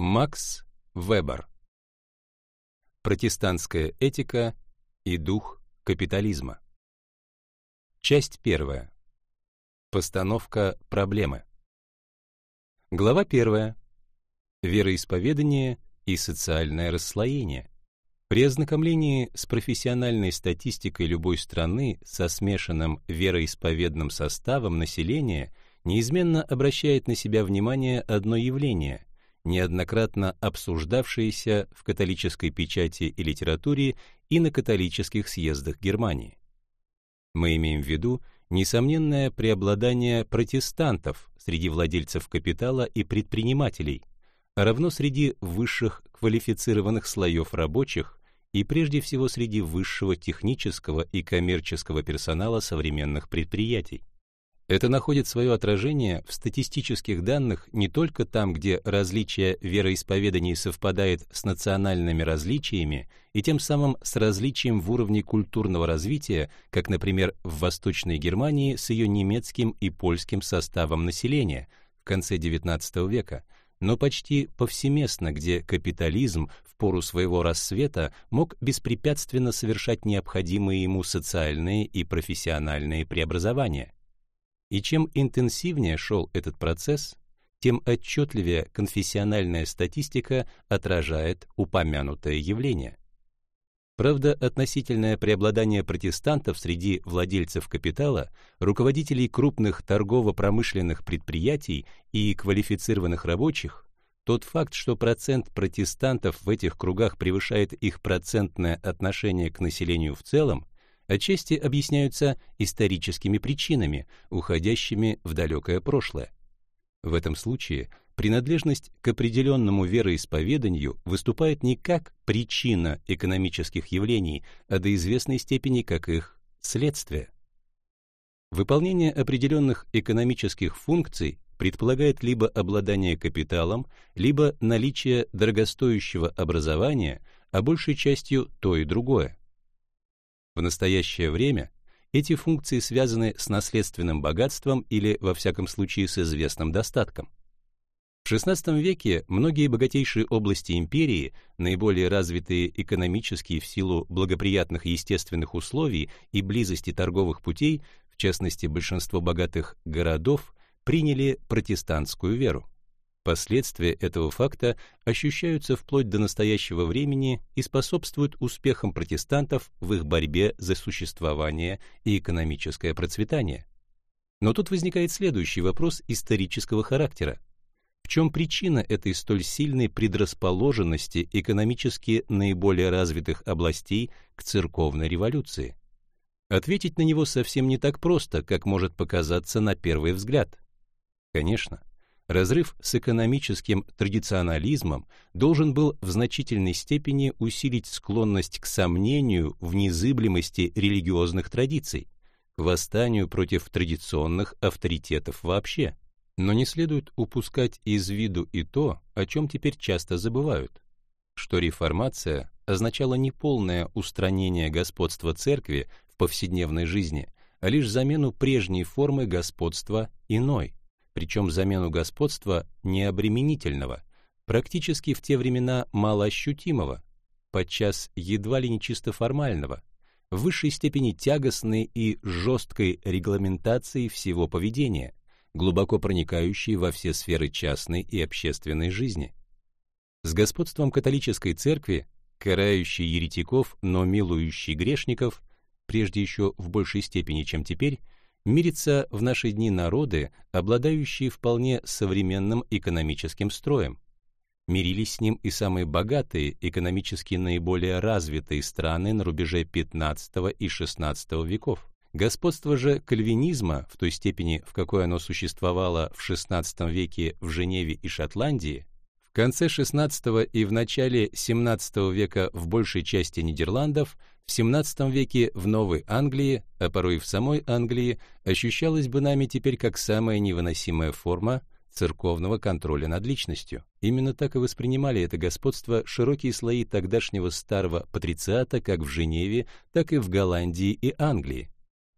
Макс Вебер. Протестантская этика и дух капитализма. Часть первая. Постановка проблемы. Глава первая. Вероисповедание и социальное расслоение. При ознакомлении с профессиональной статистикой любой страны со смешанным вероисповедным составом населения неизменно обращает на себя внимание одно явление, неоднократно обсуждавшееся в католической печати и литературе и на католических съездах Германии. Мы имеем в виду несомненное преобладание протестантов среди владельцев капитала и предпринимателей, а равно среди высших квалифицированных слоев рабочих, и прежде всего среди высшего технического и коммерческого персонала современных предприятий. Это находит свое отражение в статистических данных не только там, где различие вероисповеданий совпадает с национальными различиями и тем самым с различием в уровне культурного развития, как, например, в Восточной Германии с ее немецким и польским составом населения в конце XIX века, но почти повсеместно, где капитализм в пору своего рассвета мог беспрепятственно совершать необходимые ему социальные и профессиональные преобразования. И чем интенсивнее шел этот процесс, тем отчетливее конфессиональная статистика отражает упомянутое явление. Правда, относительное преобладание протестантов среди владельцев капитала, руководителей крупных торгово-промышленных предприятий и квалифицированных рабочих, тот факт, что процент протестантов в этих кругах превышает их процентное отношение к населению в целом, отчасти объясняются историческими причинами, уходящими в далекое прошлое. В этом случае принадлежность к определенному вероисповеданию выступает не как причина экономических явлений, а до известной степени как их следствие. Выполнение определенных экономических функций предполагает либо обладание капиталом, либо наличие дорогостоящего образования, а большей частью то и другое. В настоящее время эти функции связаны с наследственным богатством или, во всяком случае, с известным достатком. В XVI веке многие богатейшие области империи, наиболее развитые экономически в силу благоприятных естественных условий и близости торговых путей, в частности большинство богатых городов, приняли протестантскую веру. Последствия этого факта ощущаются вплоть до настоящего времени и способствуют успехам протестантов в их борьбе за существование и экономическое процветание. Но тут возникает следующий вопрос исторического характера. В чем причина этой столь сильной предрасположенности экономически наиболее развитых областей к церковной революции? Ответить на него совсем не так просто, как может показаться на первый взгляд. Конечно, разрыв с экономическим традиционализмом должен был в значительной степени усилить склонность к сомнению в незыблемости религиозных традиций, к восстанию против традиционных авторитетов вообще. Но не следует упускать из виду и то, о чем теперь часто забывают, что реформация означала не полное устранение господства церкви в повседневной жизни, а лишь замену прежней формы господства иной, причем замену господства необременительного, практически в те времена малоощутимого, подчас едва ли не чисто формального, в высшей степени тягостной и жесткой регламентации всего поведения, глубоко проникающий во все сферы частной и общественной жизни. С господством католической церкви, карающей еретиков, но милующей грешников, прежде еще в большей степени, чем теперь, мирятся в наши дни народы, обладающие вполне современным экономическим строем. Мирились с ним и самые богатые, экономически наиболее развитые страны на рубеже XV и XVI веков. Господство же кальвинизма, в той степени, в какой оно существовало в XVI веке в Женеве и Шотландии, в конце XVI и в начале XVII века в большей части Нидерландов, в XVII веке в Новой Англии, а порой и в самой Англии, ощущалось бы нами теперь как самая невыносимая форма церковного контроля над личностью. Именно так и воспринимали это господство широкие слои тогдашнего старого патрициата как в Женеве, так и в Голландии и Англии.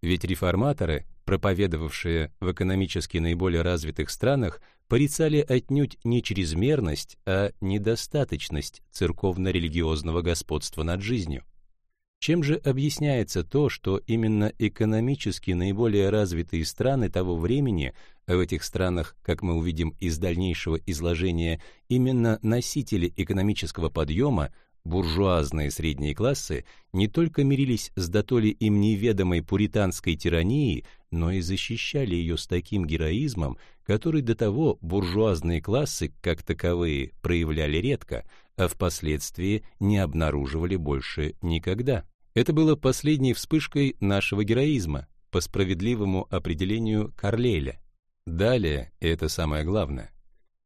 Ведь реформаторы, проповедовавшие в экономически наиболее развитых странах, порицали отнюдь не чрезмерность, а недостаточность церковно-религиозного господства над жизнью. Чем же объясняется то, что именно экономически наиболее развитые страны того времени, а в этих странах, как мы увидим из дальнейшего изложения, именно носители экономического подъема, буржуазные средние классы, не только мирились с дотоле им неведомой пуританской тиранией, но и защищали ее с таким героизмом, который до того буржуазные классы, как таковые, проявляли редко, а впоследствии не обнаруживали больше никогда. Это было последней вспышкой нашего героизма, по справедливому определению Карлейля. Далее, и это самое главное,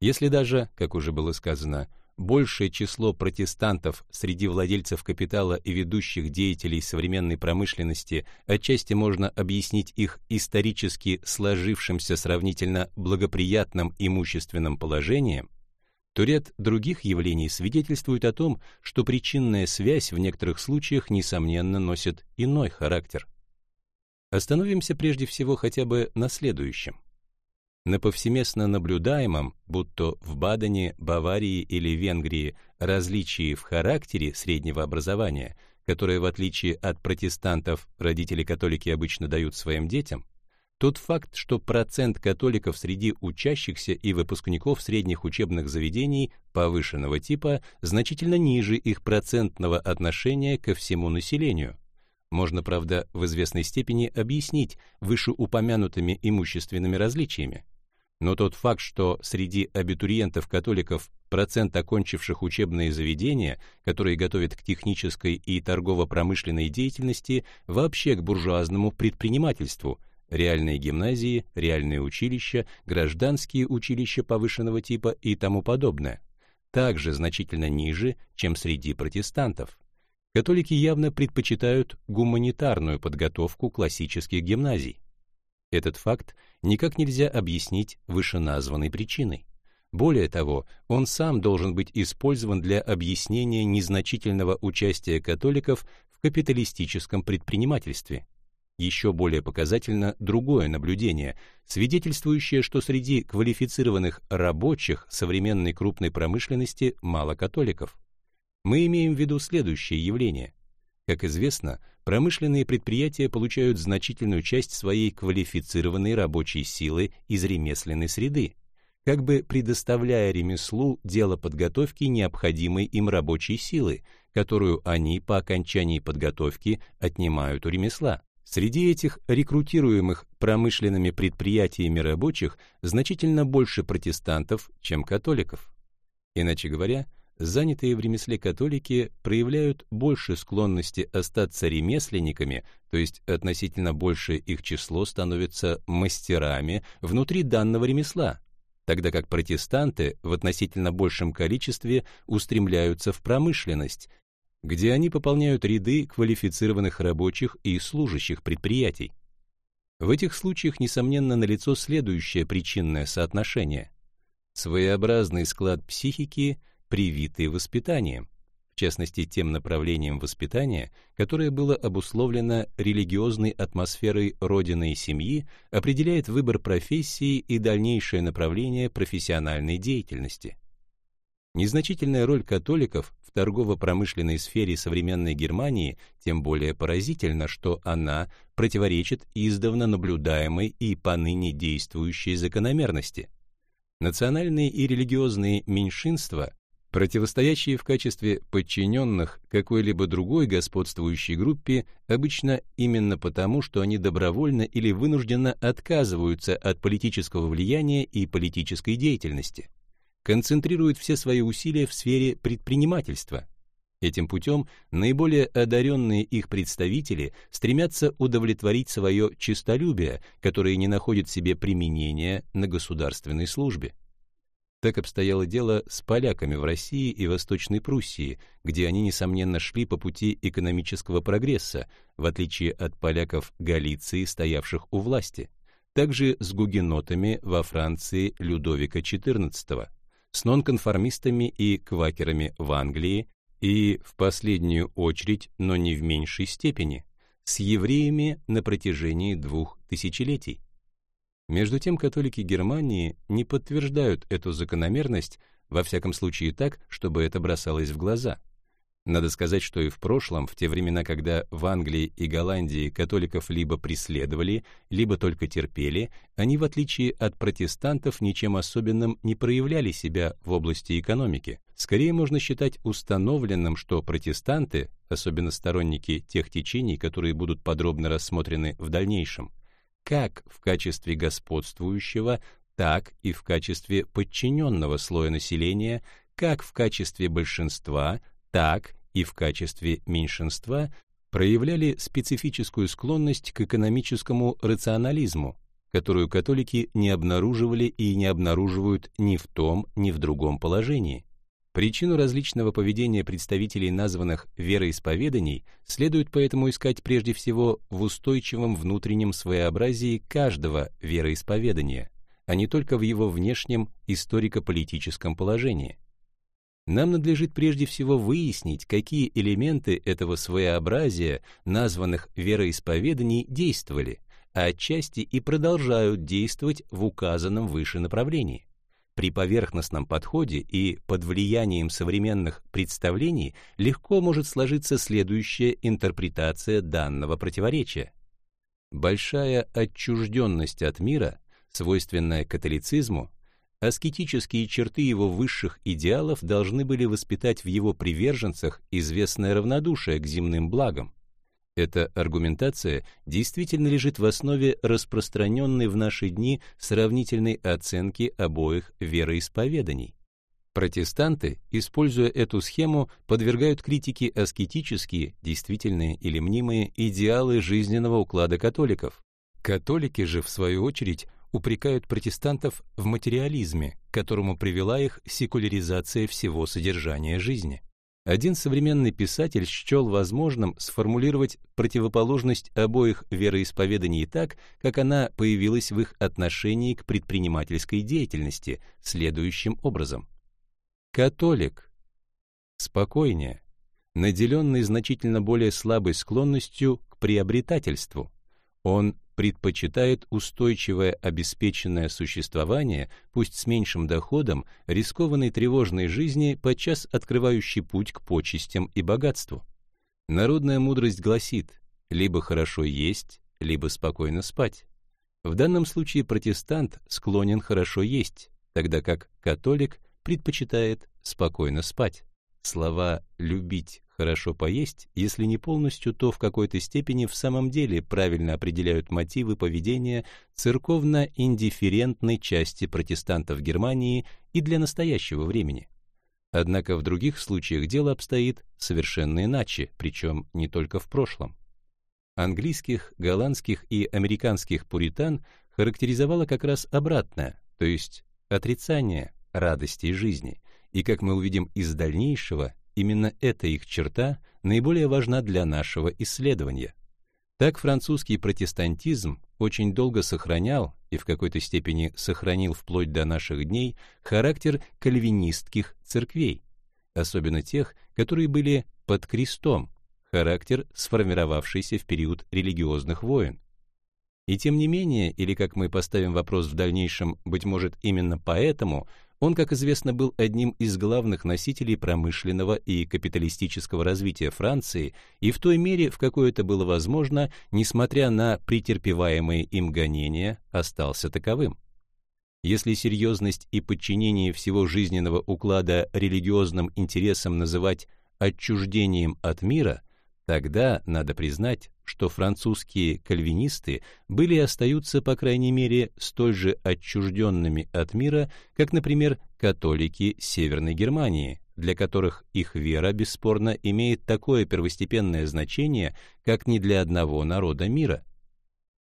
если даже, как уже было сказано, большее число протестантов среди владельцев капитала и ведущих деятелей современной промышленности отчасти можно объяснить их исторически сложившимся сравнительно благоприятным имущественным положением, то ряд других явлений свидетельствует о том, что причинная связь в некоторых случаях, несомненно, носит иной характер. Остановимся прежде всего хотя бы на следующем. На повсеместно наблюдаемом, будто в Бадене, Баварии или Венгрии, различии в характере среднего образования, которое, в отличие от протестантов, родители-католики обычно дают своим детям, тот факт, что процент католиков среди учащихся и выпускников средних учебных заведений повышенного типа значительно ниже их процентного отношения ко всему населению. Можно, правда, в известной степени объяснить вышеупомянутыми имущественными различиями. Но тот факт, что среди абитуриентов-католиков процент окончивших учебные заведения, которые готовят к технической и торгово-промышленной деятельности, вообще к буржуазному предпринимательству – реальные гимназии, реальные училища, гражданские училища повышенного типа и тому подобное, также значительно ниже, чем среди протестантов. Католики явно предпочитают гуманитарную подготовку классических гимназий. Этот факт никак нельзя объяснить вышеназванной причиной. Более того, он сам должен быть использован для объяснения незначительного участия католиков в капиталистическом предпринимательстве. Еще более показательно другое наблюдение, свидетельствующее, что среди квалифицированных рабочих современной крупной промышленности мало католиков. Мы имеем в виду следующее явление. Как известно, промышленные предприятия получают значительную часть своей квалифицированной рабочей силы из ремесленной среды, как бы предоставляя ремеслу дело подготовки необходимой им рабочей силы, которую они по окончании подготовки отнимают у ремесла. Среди этих рекрутируемых промышленными предприятиями рабочих значительно больше протестантов, чем католиков. Иначе говоря, занятые в ремесле католики проявляют больше склонности остаться ремесленниками, то есть относительно большее их число становится мастерами внутри данного ремесла, тогда как протестанты в относительно большем количестве устремляются в промышленность, где они пополняют ряды квалифицированных рабочих и служащих предприятий. В этих случаях, несомненно, налицо следующее причинное соотношение. Своеобразный склад психики, привитый воспитанием, в частности, тем направлением воспитания, которое было обусловлено религиозной атмосферой родины и семьи, определяет выбор профессии и дальнейшее направление профессиональной деятельности. Незначительная роль католиков в торгово-промышленной сфере современной Германии тем более поразительна, что она противоречит издавна наблюдаемой и поныне действующей закономерности. Национальные и религиозные меньшинства, противостоящие в качестве подчиненных какой-либо другой господствующей группе, обычно именно потому, что они добровольно или вынужденно отказываются от политического влияния и политической деятельности концентрируют все свои усилия в сфере предпринимательства. Этим путем наиболее одаренные их представители стремятся удовлетворить свое честолюбие, которое не находит себе применения на государственной службе. Так обстояло дело с поляками в России и Восточной Пруссии, где они, несомненно, шли по пути экономического прогресса, в отличие от поляков Галиции, стоявших у власти. Также с гугенотами во Франции Людовика XIV с нонконформистами и квакерами в Англии и, в последнюю очередь, но не в меньшей степени, с евреями на протяжении двух тысячелетий. Между тем католики Германии не подтверждают эту закономерность, во всяком случае так, чтобы это бросалось в глаза. Надо сказать, что и в прошлом, в те времена, когда в Англии и Голландии католиков либо преследовали, либо только терпели, они, в отличие от протестантов, ничем особенным не проявляли себя в области экономики. Скорее можно считать установленным, что протестанты, особенно сторонники тех течений, которые будут подробно рассмотрены в дальнейшем, как в качестве господствующего, так и в качестве подчиненного слоя населения, как в качестве большинства, так и в качестве меньшинства проявляли специфическую склонность к экономическому рационализму, которую католики не обнаруживали и не обнаруживают ни в том, ни в другом положении. Причину различного поведения представителей названных вероисповеданий следует поэтому искать прежде всего в устойчивом внутреннем своеобразии каждого вероисповедания, а не только в его внешнем историко-политическом положении. Нам надлежит прежде всего выяснить, какие элементы этого своеобразия, названных вероисповеданий, действовали, а отчасти и продолжают действовать в указанном выше направлении. При поверхностном подходе и под влиянием современных представлений легко может сложиться следующая интерпретация данного противоречия. Большая отчужденность от мира, свойственная католицизму, аскетические черты его высших идеалов должны были воспитать в его приверженцах известное равнодушие к земным благам, эта аргументация действительно лежит в основе распространенной в наши дни сравнительной оценки обоих вероисповеданий. Протестанты, используя эту схему, подвергают критике аскетические, действительные или мнимые идеалы жизненного уклада католиков. Католики же, в свою очередь, упрекают протестантов в материализме, к которому привела их секуляризация всего содержания жизни. Один современный писатель счел возможным сформулировать противоположность обоих вероисповеданий так, как она появилась в их отношении к предпринимательской деятельности, следующим образом. Католик. Спокойнее, наделенный значительно более слабой склонностью к приобретательству. Он предпочитает устойчивое обеспеченное существование, пусть с меньшим доходом, рискованной тревожной жизни, подчас открывающей путь к почестям и богатству. Народная мудрость гласит «либо хорошо есть, либо спокойно спать». В данном случае протестант склонен хорошо есть, тогда как католик предпочитает спокойно спать. Слова «любить хорошо поесть, если не полностью, то в какой-то степени в самом деле правильно определяют мотивы поведения церковно-индифферентной части протестантов Германии и для настоящего времени. Однако в других случаях дело обстоит совершенно иначе, причем не только в прошлом. Английских, голландских и американских пуритан характеризовало как раз обратное, то есть отрицание радости жизни, и, как мы увидим из дальнейшего, Именно эта их черта наиболее важна для нашего исследования. Так французский протестантизм очень долго сохранял и в какой-то степени сохранил вплоть до наших дней характер кальвинистских церквей, особенно тех, которые были под крестом, характер, сформировавшийся в период религиозных войн. И тем не менее, или как мы поставим вопрос в дальнейшем, быть может именно поэтому, он, как известно, был одним из главных носителей промышленного и капиталистического развития Франции и в той мере, в какой это было возможно, несмотря на претерпеваемые им гонения, остался таковым. Если серьезность и подчинение всего жизненного уклада религиозным интересам называть отчуждением от мира, тогда, надо признать, что французские кальвинисты были и остаются, по крайней мере, столь же отчужденными от мира, как, например, католики Северной Германии, для которых их вера, бесспорно, имеет такое первостепенное значение, как ни для одного народа мира.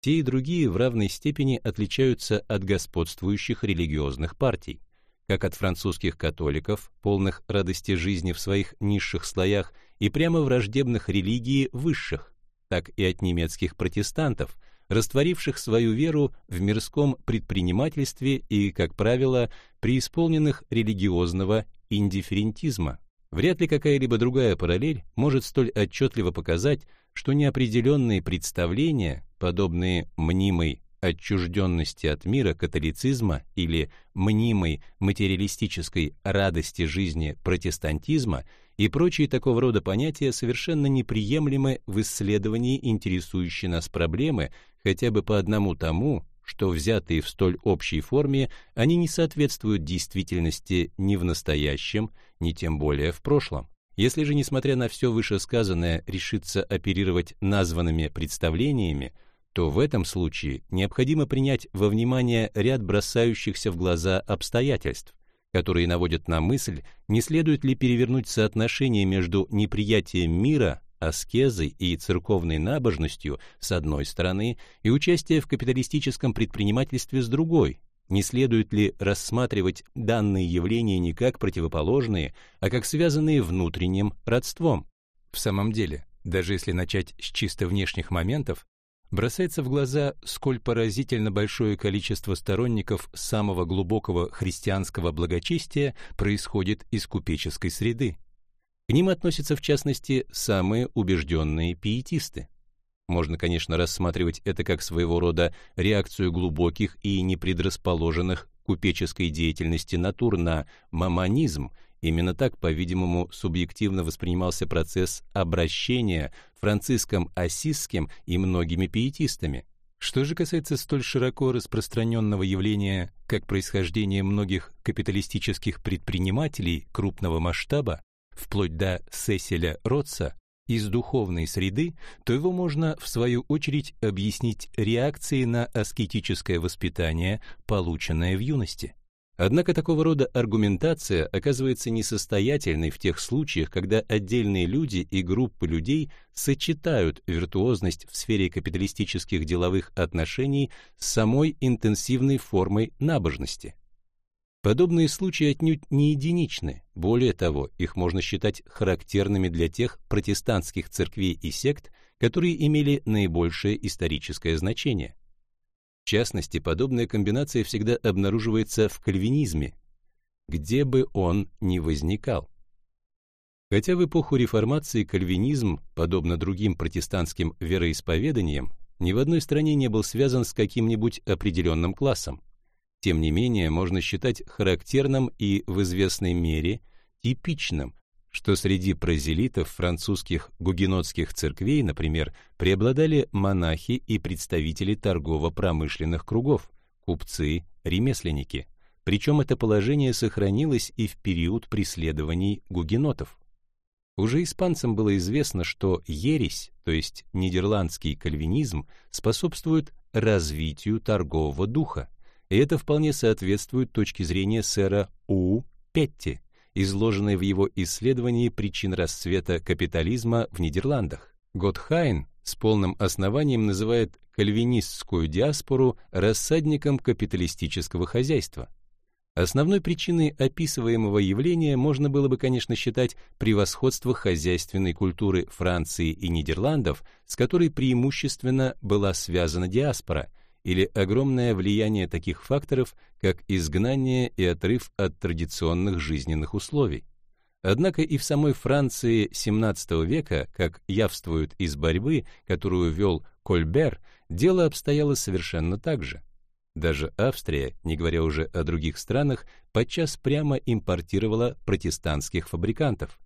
Те и другие в равной степени отличаются от господствующих религиозных партий как от французских католиков, полных радости жизни в своих низших слоях, и прямо враждебных религии высших, так и от немецких протестантов, растворивших свою веру в мирском предпринимательстве и, как правило, преисполненных религиозного индифферентизма. Вряд ли какая-либо другая параллель может столь отчетливо показать, что неопределенные представления, подобные мнимой отчужденности от мира католицизма или мнимой материалистической радости жизни протестантизма и прочие такого рода понятия совершенно неприемлемы в исследовании интересующей нас проблемы хотя бы по одному тому, что взятые в столь общей форме, они не соответствуют действительности ни в настоящем, ни тем более в прошлом. Если же, несмотря на все вышесказанное, решиться оперировать названными представлениями, то в этом случае необходимо принять во внимание ряд бросающихся в глаза обстоятельств, которые наводят на мысль, не следует ли перевернуть соотношение между неприятием мира, аскезой и церковной набожностью с одной стороны и участие в капиталистическом предпринимательстве с другой, не следует ли рассматривать данные явления не как противоположные, а как связанные внутренним родством? В самом деле, даже если начать с чисто внешних моментов, бросается в глаза, сколь поразительно большое количество сторонников самого глубокого христианского благочестия происходит из купеческой среды. К ним относятся, в частности, самые убежденные пиетисты. Можно, конечно, рассматривать это как своего рода реакцию глубоких и непредрасположенных купеческой деятельности натур на мамонизм. Именно так, по-видимому, субъективно воспринимался процесс обращения Франциском Ассизским и многими пиетистами. Что же касается столь широко распространенного явления, как происхождение многих капиталистических предпринимателей крупного масштаба, вплоть до Сеселя Ротса, из духовной среды, то его можно, в свою очередь, объяснить реакцией на аскетическое воспитание, полученное в юности. Однако такого рода аргументация оказывается несостоятельной в тех случаях, когда отдельные люди и группы людей сочетают виртуозность в сфере капиталистических деловых отношений с самой интенсивной формой набожности. Подобные случаи отнюдь не единичны, более того, их можно считать характерными для тех протестантских церквей и сект, которые имели наибольшее историческое значение. В частности, подобная комбинация всегда обнаруживается в кальвинизме, где бы он ни возникал. Хотя в эпоху реформации кальвинизм, подобно другим протестантским вероисповеданиям, ни в одной стране не был связан с каким-нибудь определенным классом. Тем не менее, можно считать характерным и в известной мере типичным, что среди прозелитов французских гугенотских церквей, например, преобладали монахи и представители торгово-промышленных кругов, купцы, ремесленники. Причем это положение сохранилось и в период преследований гугенотов. Уже испанцам было известно, что ересь, то есть нидерландский кальвинизм, способствует развитию торгового духа и это вполне соответствует точке зрения сэра У. Петти, изложенной в его исследовании причин расцвета капитализма в Нидерландах. Готхайн с полным основанием называет кальвинистскую диаспору рассадником капиталистического хозяйства. Основной причиной описываемого явления можно было бы, конечно, считать превосходство хозяйственной культуры Франции и Нидерландов, с которой преимущественно была связана диаспора – или огромное влияние таких факторов, как изгнание и отрыв от традиционных жизненных условий. Однако и в самой Франции XVII века, как явствует из борьбы, которую вел Кольбер, дело обстояло совершенно так же. Даже Австрия, не говоря уже о других странах, подчас прямо импортировала протестантских фабрикантов.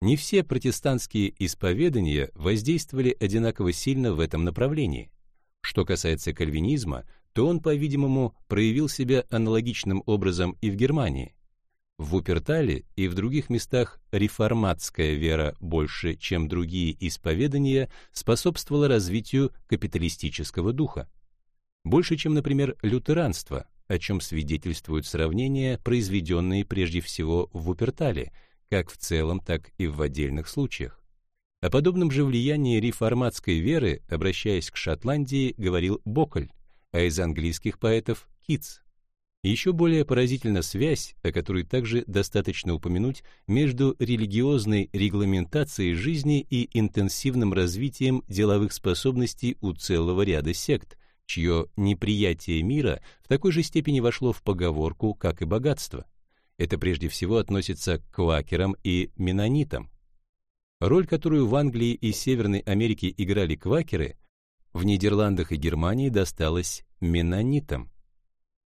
Не все протестантские исповедания воздействовали одинаково сильно в этом направлении. Что касается кальвинизма, то он, по-видимому, проявил себя аналогичным образом и в Германии. В Вупертале и в других местах реформатская вера больше, чем другие исповедания, способствовала развитию капиталистического духа. Больше, чем, например, лютеранство, о чем свидетельствуют сравнения, произведенные прежде всего в Вупертале, как в целом, так и в отдельных случаях. О подобном же влиянии реформатской веры, обращаясь к Шотландии, говорил Боколь, а из английских поэтов — Китс. Еще более поразительна связь, о которой также достаточно упомянуть, между религиозной регламентацией жизни и интенсивным развитием деловых способностей у целого ряда сект, чье неприятие мира в такой же степени вошло в поговорку, как и богатство. Это прежде всего относится к квакерам и менонитам. Роль, которую в Англии и Северной Америке играли квакеры, в Нидерландах и Германии досталась менонитам.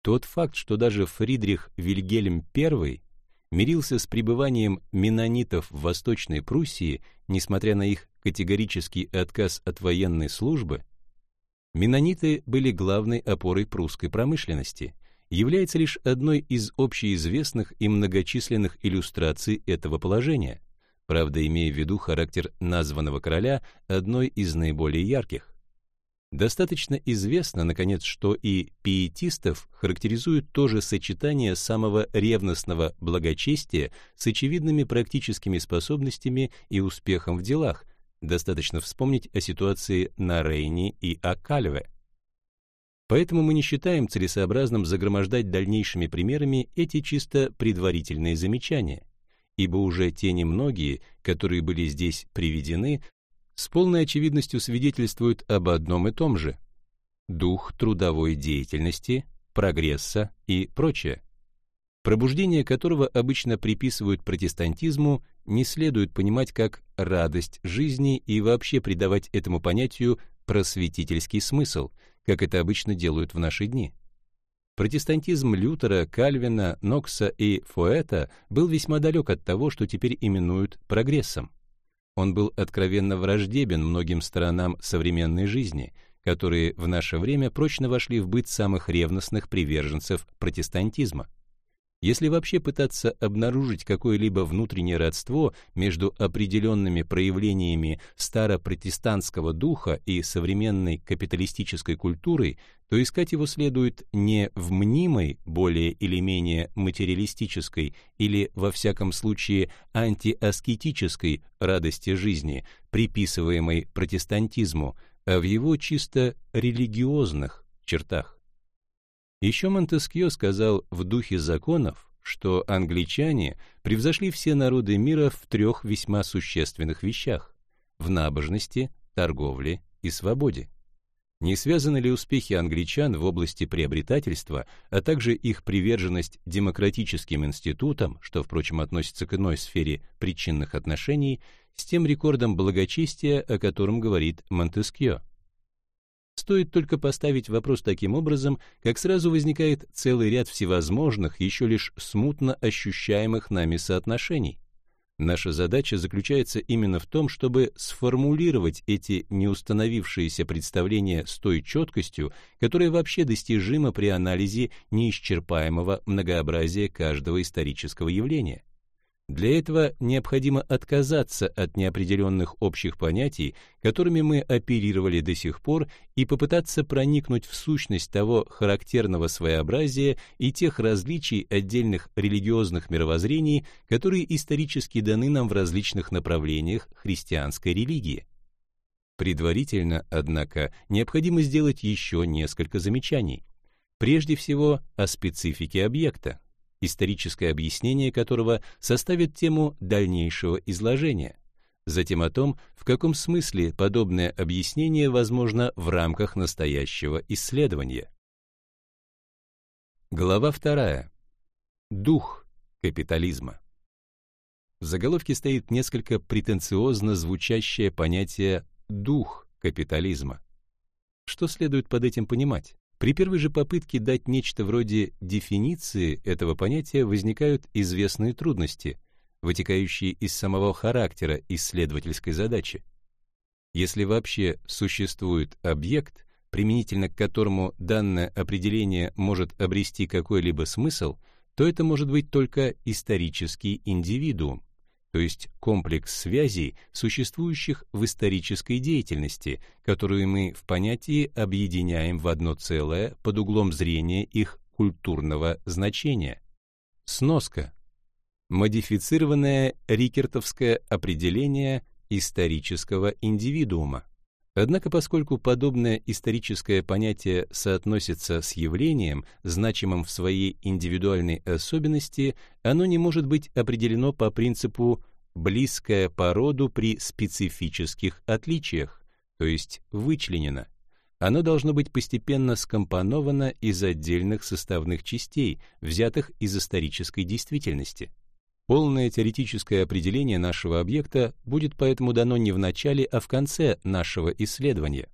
Тот факт, что даже Фридрих Вильгельм I мирился с пребыванием менонитов в Восточной Пруссии, несмотря на их категорический отказ от военной службы, менониты были главной опорой прусской промышленности, является лишь одной из общеизвестных и многочисленных иллюстраций этого положения, правда, имея в виду характер названного короля одной из наиболее ярких. Достаточно известно, наконец, что и пиетистов характеризует тоже сочетание самого ревностного благочестия с очевидными практическими способностями и успехом в делах. Достаточно вспомнить о ситуации на Рейне и о. Поэтому мы не считаем целесообразным загромождать дальнейшими примерами эти чисто предварительные замечания, ибо уже те немногие, которые были здесь приведены, с полной очевидностью свидетельствуют об одном и том же – дух трудовой деятельности, прогресса и прочее, пробуждение которого обычно приписывают протестантизму, не следует понимать как радость жизни и вообще придавать этому понятию просветительский смысл, как это обычно делают в наши дни. Протестантизм Лютера, Кальвина, Нокса и Фоэта был весьма далек от того, что теперь именуют прогрессом. Он был откровенно враждебен многим сторонам современной жизни, которые в наше время прочно вошли в быт самых ревностных приверженцев протестантизма. Если вообще пытаться обнаружить какое-либо внутреннее родство между определенными проявлениями старопротестантского духа и современной капиталистической культурой, то искать его следует не в мнимой, более или менее материалистической или, во всяком случае, антиаскетической радости жизни, приписываемой протестантизму, а в его чисто религиозных чертах. Еще Монтескье сказал в духе законов, что англичане превзошли все народы мира в трех весьма существенных вещах – в набожности, торговле и свободе. Не связаны ли успехи англичан в области приобретательства, а также их приверженность демократическим институтам, что, впрочем, относится к иной сфере причинных отношений, с тем рекордом благочестия, о котором говорит Монтескье? Стоит только поставить вопрос таким образом, как сразу возникает целый ряд всевозможных, еще лишь смутно ощущаемых нами соотношений. Наша задача заключается именно в том, чтобы сформулировать эти неустановившиеся представления с той четкостью, которая вообще достижима при анализе неисчерпаемого многообразия каждого исторического явления. Для этого необходимо отказаться от неопределенных общих понятий, которыми мы оперировали до сих пор, и попытаться проникнуть в сущность того характерного своеобразия и тех различий отдельных религиозных мировоззрений, которые исторически даны нам в различных направлениях христианской религии. Предварительно, однако, необходимо сделать еще несколько замечаний. Прежде всего, о специфике объекта историческое объяснение которого составит тему дальнейшего изложения. Затем о том, в каком смысле подобное объяснение возможно в рамках настоящего исследования. Глава вторая. Дух капитализма. В заголовке стоит несколько претенциозно звучащее понятие «дух капитализма». Что следует под этим понимать? При первой же попытке дать нечто вроде дефиниции этого понятия возникают известные трудности, вытекающие из самого характера исследовательской задачи. Если вообще существует объект, применительно к которому данное определение может обрести какой-либо смысл, то это может быть только исторический индивидуум, то есть комплекс связей, существующих в исторической деятельности, которую мы в понятии объединяем в одно целое под углом зрения их культурного значения. Сноска. Модифицированное рикертовское определение исторического индивидуума. Однако, поскольку подобное историческое понятие соотносится с явлением, значимым в своей индивидуальной особенности, оно не может быть определено по принципу «близкое по роду при специфических отличиях», то есть вычленено. Оно должно быть постепенно скомпоновано из отдельных составных частей, взятых из исторической действительности. Полное теоретическое определение нашего объекта будет поэтому дано не в начале, а в конце нашего исследования.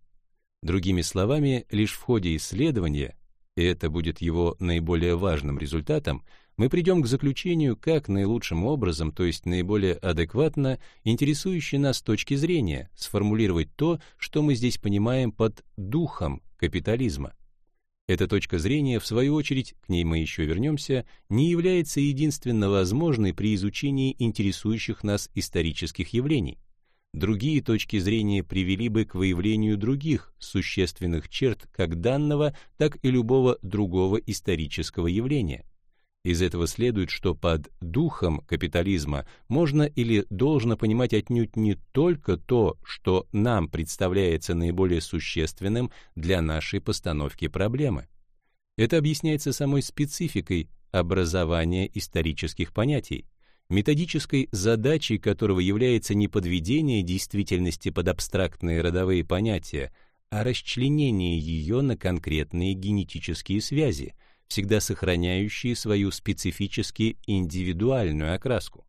Другими словами, лишь в ходе исследования, и это будет его наиболее важным результатом, мы придем к заключению, как наилучшим образом, то есть наиболее адекватно, интересующей нас точки зрения, сформулировать то, что мы здесь понимаем под духом капитализма. Эта точка зрения, в свою очередь, к ней мы еще вернемся, не является единственно возможной при изучении интересующих нас исторических явлений. Другие точки зрения привели бы к выявлению других существенных черт как данного, так и любого другого исторического явления. Из этого следует, что под духом капитализма можно или должно понимать отнюдь не только то, что нам представляется наиболее существенным для нашей постановки проблемы. Это объясняется самой спецификой образования исторических понятий, методической задачей которого является не подведение действительности под абстрактные родовые понятия, а расчленение ее на конкретные генетические связи – всегда сохраняющие свою специфически индивидуальную окраску.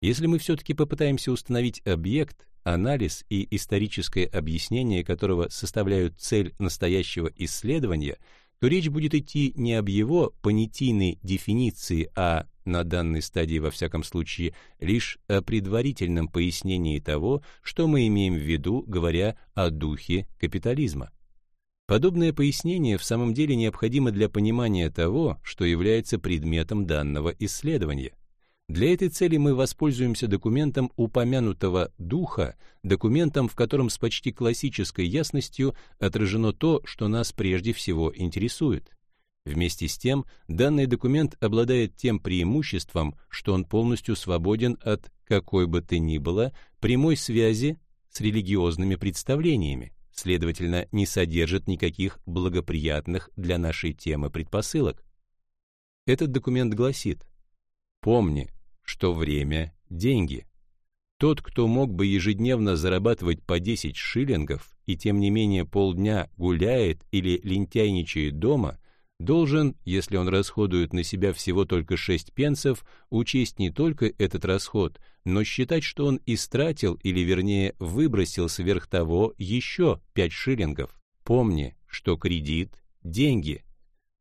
Если мы все-таки попытаемся установить объект, анализ и историческое объяснение которого составляют цель настоящего исследования, то речь будет идти не об его понятийной дефиниции, а, на данной стадии во всяком случае, лишь о предварительном пояснении того, что мы имеем в виду, говоря о духе капитализма. Подобное пояснение в самом деле необходимо для понимания того, что является предметом данного исследования. Для этой цели мы воспользуемся документом упомянутого духа, документом, в котором с почти классической ясностью отражено то, что нас прежде всего интересует. Вместе с тем, данный документ обладает тем преимуществом, что он полностью свободен от какой бы то ни было прямой связи с религиозными представлениями следовательно, не содержит никаких благоприятных для нашей темы предпосылок. Этот документ гласит «Помни, что время – деньги. Тот, кто мог бы ежедневно зарабатывать по 10 шиллингов и тем не менее полдня гуляет или лентяйничает дома – должен, если он расходует на себя всего только 6 пенсов, учесть не только этот расход, но считать, что он истратил или, вернее, выбросил сверх того еще 5 шиллингов. Помни, что кредит – деньги.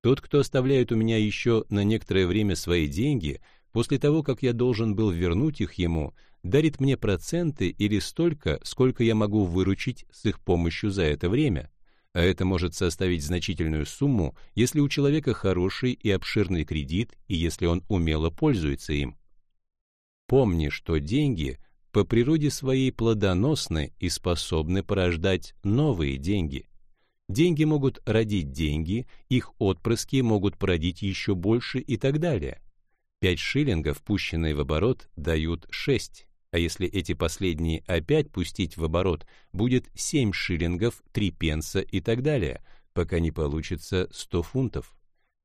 Тот, кто оставляет у меня еще на некоторое время свои деньги, после того, как я должен был вернуть их ему, дарит мне проценты или столько, сколько я могу выручить с их помощью за это время а это может составить значительную сумму, если у человека хороший и обширный кредит и если он умело пользуется им. Помни, что деньги по природе своей плодоносны и способны порождать новые деньги. Деньги могут родить деньги, их отпрыски могут породить еще больше и так далее. Пять шиллингов, пущенные в оборот, дают шесть а если эти последние опять пустить в оборот, будет 7 шиллингов, 3 пенса и так далее, пока не получится 100 фунтов.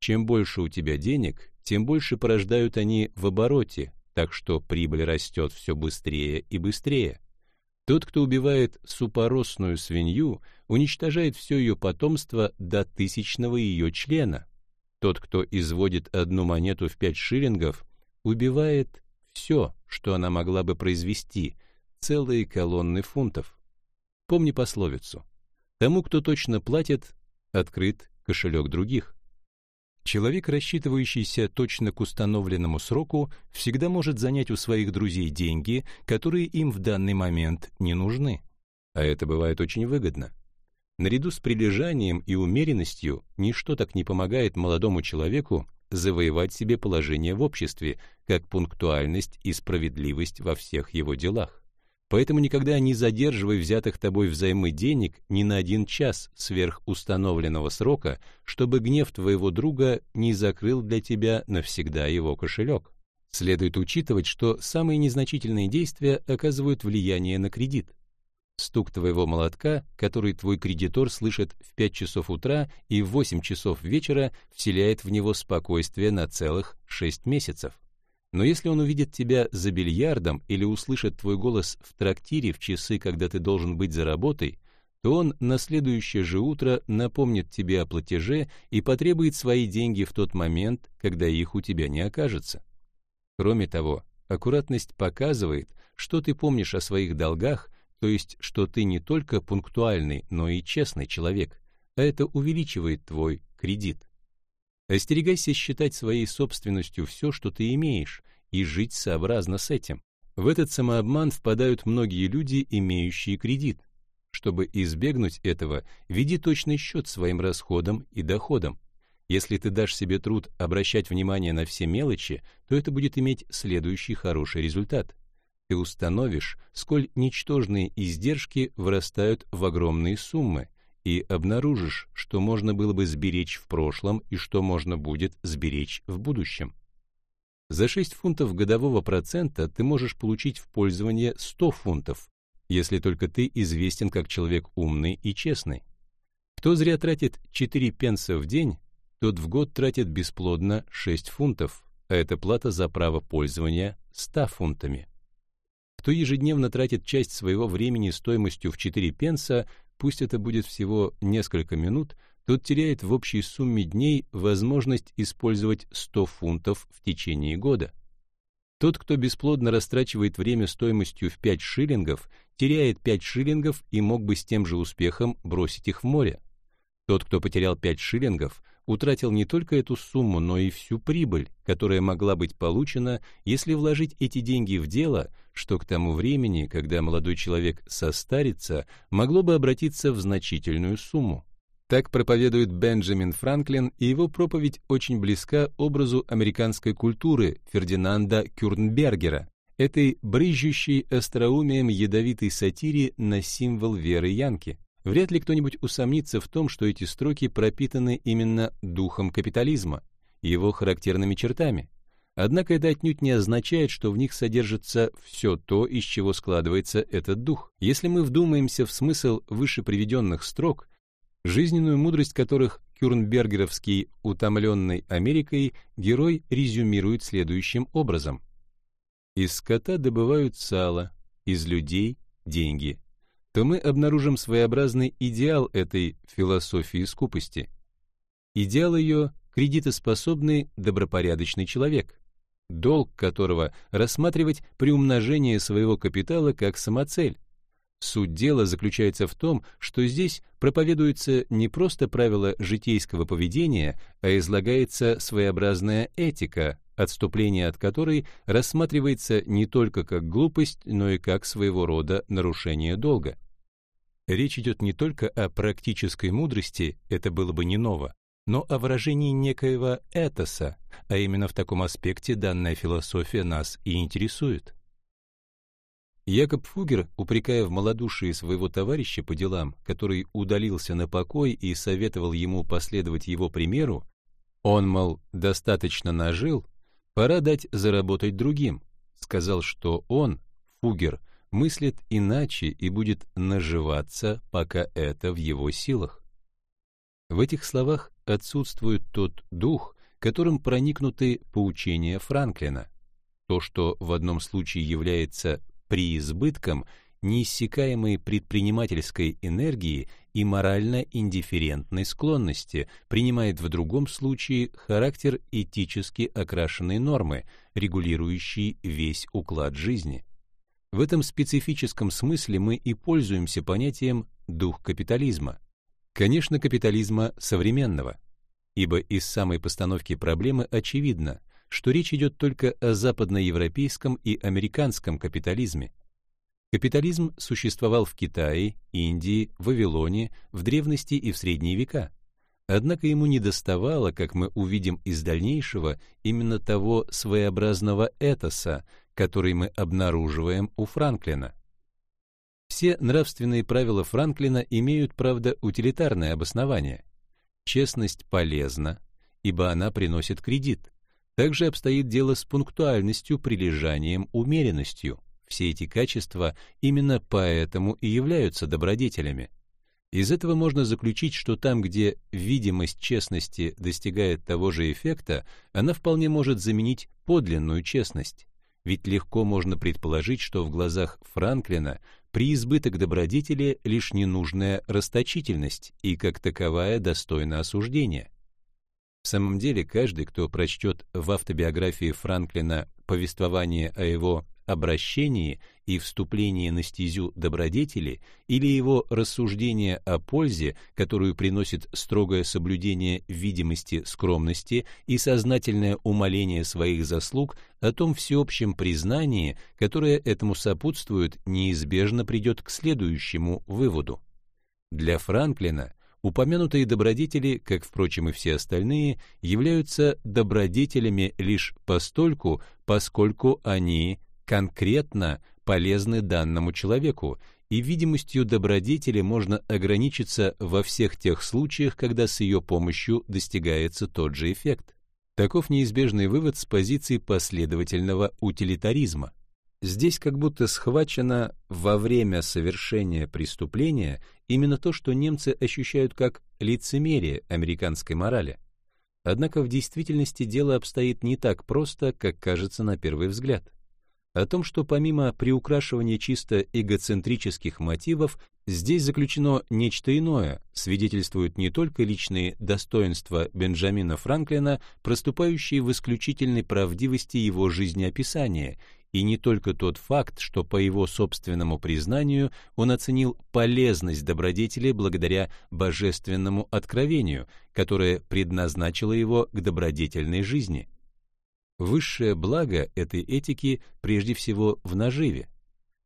Чем больше у тебя денег, тем больше порождают они в обороте, так что прибыль растет все быстрее и быстрее. Тот, кто убивает супоросную свинью, уничтожает все ее потомство до тысячного ее члена. Тот, кто изводит одну монету в пять шиллингов, убивает все, что она могла бы произвести, целые колонны фунтов. Помни пословицу. Тому, кто точно платит, открыт кошелек других. Человек, рассчитывающийся точно к установленному сроку, всегда может занять у своих друзей деньги, которые им в данный момент не нужны. А это бывает очень выгодно. Наряду с прилежанием и умеренностью ничто так не помогает молодому человеку завоевать себе положение в обществе, как пунктуальность и справедливость во всех его делах. Поэтому никогда не задерживай взятых тобой взаймы денег ни на один час сверх установленного срока, чтобы гнев твоего друга не закрыл для тебя навсегда его кошелек. Следует учитывать, что самые незначительные действия оказывают влияние на кредит. Стук твоего молотка, который твой кредитор слышит в 5 часов утра и в 8 часов вечера, вселяет в него спокойствие на целых 6 месяцев. Но если он увидит тебя за бильярдом или услышит твой голос в трактире в часы, когда ты должен быть за работой, то он на следующее же утро напомнит тебе о платеже и потребует свои деньги в тот момент, когда их у тебя не окажется. Кроме того, аккуратность показывает, что ты помнишь о своих долгах, то есть, что ты не только пунктуальный, но и честный человек, а это увеличивает твой кредит. Остерегайся считать своей собственностью все, что ты имеешь, и жить сообразно с этим. В этот самообман впадают многие люди, имеющие кредит. Чтобы избегнуть этого, веди точный счет своим расходам и доходам. Если ты дашь себе труд обращать внимание на все мелочи, то это будет иметь следующий хороший результат. Ты установишь, сколь ничтожные издержки вырастают в огромные суммы, и обнаружишь, что можно было бы сберечь в прошлом и что можно будет сберечь в будущем. За 6 фунтов годового процента ты можешь получить в пользование 100 фунтов, если только ты известен как человек умный и честный. Кто зря тратит 4 пенса в день, тот в год тратит бесплодно 6 фунтов, а это плата за право пользования 100 фунтами. Кто ежедневно тратит часть своего времени стоимостью в 4 пенса, пусть это будет всего несколько минут, тот теряет в общей сумме дней возможность использовать 100 фунтов в течение года. Тот, кто бесплодно растрачивает время стоимостью в 5 шиллингов, теряет 5 шиллингов и мог бы с тем же успехом бросить их в море. Тот, кто потерял 5 шиллингов, утратил не только эту сумму, но и всю прибыль, которая могла быть получена, если вложить эти деньги в дело, что к тому времени, когда молодой человек состарится, могло бы обратиться в значительную сумму. Так проповедует Бенджамин Франклин, и его проповедь очень близка образу американской культуры Фердинанда Кюрнбергера, этой брызжущей остроумием ядовитой сатире на символ веры Янки. Вряд ли кто-нибудь усомнится в том, что эти строки пропитаны именно духом капитализма, его характерными чертами. Однако это отнюдь не означает, что в них содержится все то, из чего складывается этот дух. Если мы вдумаемся в смысл выше приведенных строк, жизненную мудрость которых Кюрнбергеровский «Утомленный Америкой» герой резюмирует следующим образом. «Из скота добывают сало, из людей — деньги», то мы обнаружим своеобразный идеал этой философии скупости. Идеал ее — кредитоспособный, добропорядочный человек, долг которого рассматривать приумножение своего капитала как самоцель, Суть дела заключается в том, что здесь проповедуется не просто правило житейского поведения, а излагается своеобразная этика, отступление от которой рассматривается не только как глупость, но и как своего рода нарушение долга. Речь идет не только о практической мудрости, это было бы не ново, но о выражении некоего этоса, а именно в таком аспекте данная философия нас и интересует. Якоб Фугер, упрекая в малодушии своего товарища по делам, который удалился на покой и советовал ему последовать его примеру, он, мол, достаточно нажил, пора дать заработать другим, сказал, что он, Фугер, мыслит иначе и будет наживаться, пока это в его силах. В этих словах отсутствует тот дух, которым проникнуты поучения Франклина. То, что в одном случае является преизбытком неиссякаемой предпринимательской энергии и морально-индифферентной склонности, принимает в другом случае характер этически окрашенной нормы, регулирующей весь уклад жизни. В этом специфическом смысле мы и пользуемся понятием «дух капитализма». Конечно, капитализма современного, ибо из самой постановки проблемы очевидно – что речь идет только о западноевропейском и американском капитализме. Капитализм существовал в Китае, Индии, Вавилоне, в древности и в средние века. Однако ему не доставало, как мы увидим из дальнейшего, именно того своеобразного этоса, который мы обнаруживаем у Франклина. Все нравственные правила Франклина имеют, правда, утилитарное обоснование. Честность полезна, ибо она приносит кредит. Также обстоит дело с пунктуальностью, прилежанием, умеренностью. Все эти качества именно поэтому и являются добродетелями. Из этого можно заключить, что там, где видимость честности достигает того же эффекта, она вполне может заменить подлинную честность. Ведь легко можно предположить, что в глазах Франклина преизбыток добродетели — лишь ненужная расточительность и как таковая достойна осуждения. В самом деле, каждый, кто прочтет в автобиографии Франклина повествование о его обращении и вступлении на стезю добродетели или его рассуждение о пользе, которую приносит строгое соблюдение видимости скромности и сознательное умаление своих заслуг, о том всеобщем признании, которое этому сопутствует, неизбежно придет к следующему выводу. Для Франклина упомянутые добродетели, как, впрочем, и все остальные, являются добродетелями лишь постольку, поскольку они конкретно полезны данному человеку, и видимостью добродетели можно ограничиться во всех тех случаях, когда с ее помощью достигается тот же эффект. Таков неизбежный вывод с позиции последовательного утилитаризма. Здесь как будто схвачено во время совершения преступления именно то, что немцы ощущают как лицемерие американской морали. Однако в действительности дело обстоит не так просто, как кажется на первый взгляд о том, что помимо приукрашивания чисто эгоцентрических мотивов, здесь заключено нечто иное, свидетельствуют не только личные достоинства Бенджамина Франклина, проступающие в исключительной правдивости его жизнеописания, и не только тот факт, что по его собственному признанию он оценил полезность добродетели благодаря божественному откровению, которое предназначило его к добродетельной жизни. Высшее благо этой этики прежде всего в наживе,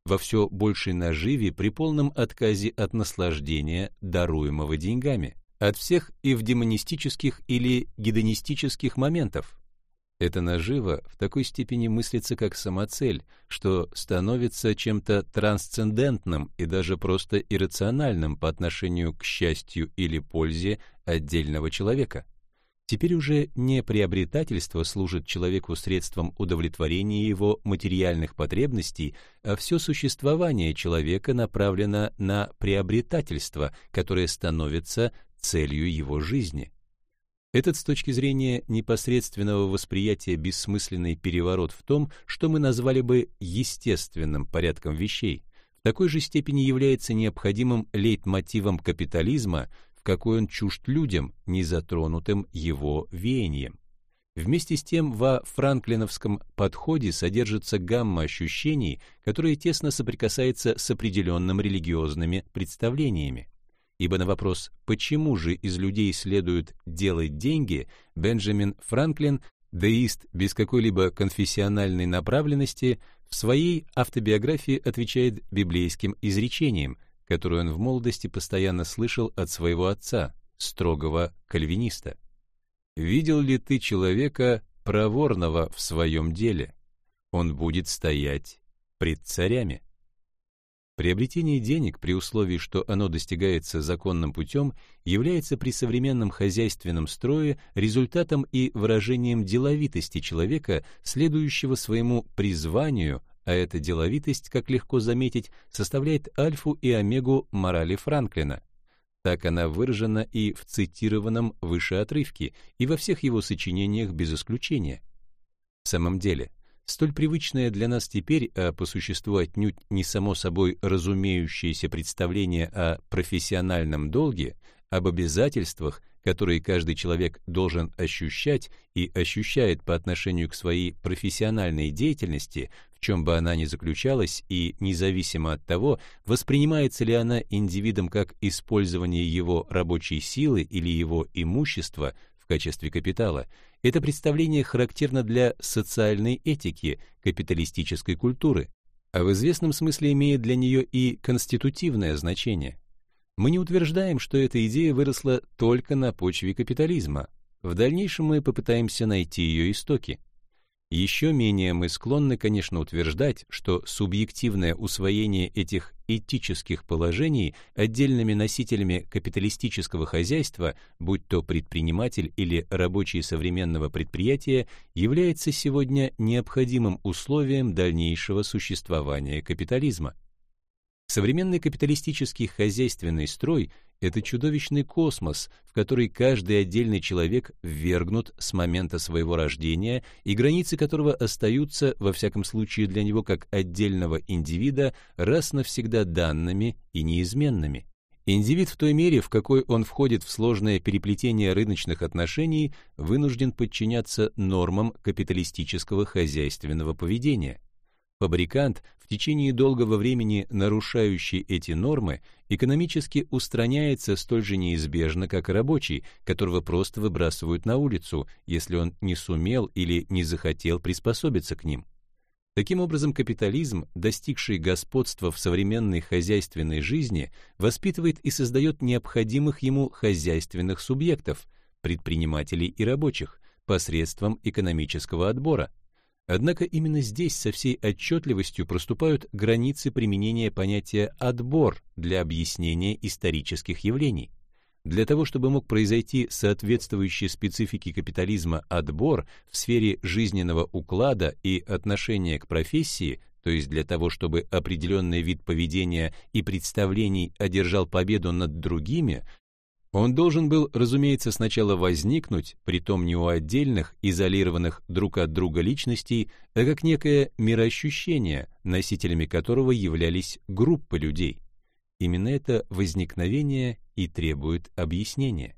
во все большей наживе при полном отказе от наслаждения, даруемого деньгами, от всех эвдемонистических или гедонистических моментов. Эта нажива в такой степени мыслится как самоцель, что становится чем-то трансцендентным и даже просто иррациональным по отношению к счастью или пользе отдельного человека. Теперь уже не приобретательство служит человеку средством удовлетворения его материальных потребностей, а все существование человека направлено на приобретательство, которое становится целью его жизни. Этот с точки зрения непосредственного восприятия бессмысленный переворот в том, что мы назвали бы естественным порядком вещей, в такой же степени является необходимым лейтмотивом капитализма, какой он чужд людям, не затронутым его веянием. Вместе с тем во франклиновском подходе содержится гамма ощущений, которые тесно соприкасаются с определенными религиозными представлениями. Ибо на вопрос «почему же из людей следует делать деньги?» Бенджамин Франклин, деист без какой-либо конфессиональной направленности, в своей автобиографии отвечает библейским изречением которую он в молодости постоянно слышал от своего отца, строгого кальвиниста. «Видел ли ты человека проворного в своем деле? Он будет стоять пред царями». Приобретение денег при условии, что оно достигается законным путем, является при современном хозяйственном строе результатом и выражением деловитости человека, следующего своему призванию, а эта деловитость, как легко заметить, составляет альфу и омегу морали Франклина. Так она выражена и в цитированном выше отрывке, и во всех его сочинениях без исключения. В самом деле, столь привычное для нас теперь, а по существу отнюдь не само собой разумеющееся представление о профессиональном долге, об обязательствах, которые каждый человек должен ощущать и ощущает по отношению к своей профессиональной деятельности, в чем бы она ни заключалась, и независимо от того, воспринимается ли она индивидом как использование его рабочей силы или его имущества в качестве капитала, это представление характерно для социальной этики, капиталистической культуры, а в известном смысле имеет для нее и конститутивное значение – мы не утверждаем, что эта идея выросла только на почве капитализма. В дальнейшем мы попытаемся найти ее истоки. Еще менее мы склонны, конечно, утверждать, что субъективное усвоение этих этических положений отдельными носителями капиталистического хозяйства, будь то предприниматель или рабочий современного предприятия, является сегодня необходимым условием дальнейшего существования капитализма. Современный капиталистический хозяйственный строй — это чудовищный космос, в который каждый отдельный человек ввергнут с момента своего рождения и границы которого остаются, во всяком случае для него как отдельного индивида, раз навсегда данными и неизменными. Индивид в той мере, в какой он входит в сложное переплетение рыночных отношений, вынужден подчиняться нормам капиталистического хозяйственного поведения. Фабрикант, в течение долгого времени нарушающий эти нормы, экономически устраняется столь же неизбежно, как и рабочий, которого просто выбрасывают на улицу, если он не сумел или не захотел приспособиться к ним. Таким образом, капитализм, достигший господства в современной хозяйственной жизни, воспитывает и создает необходимых ему хозяйственных субъектов, предпринимателей и рабочих, посредством экономического отбора. Однако именно здесь со всей отчетливостью проступают границы применения понятия «отбор» для объяснения исторических явлений. Для того, чтобы мог произойти соответствующий специфике капитализма отбор в сфере жизненного уклада и отношения к профессии, то есть для того, чтобы определенный вид поведения и представлений одержал победу над другими, он должен был, разумеется, сначала возникнуть, притом не у отдельных, изолированных друг от друга личностей, а как некое мироощущение, носителями которого являлись группы людей. Именно это возникновение и требует объяснения.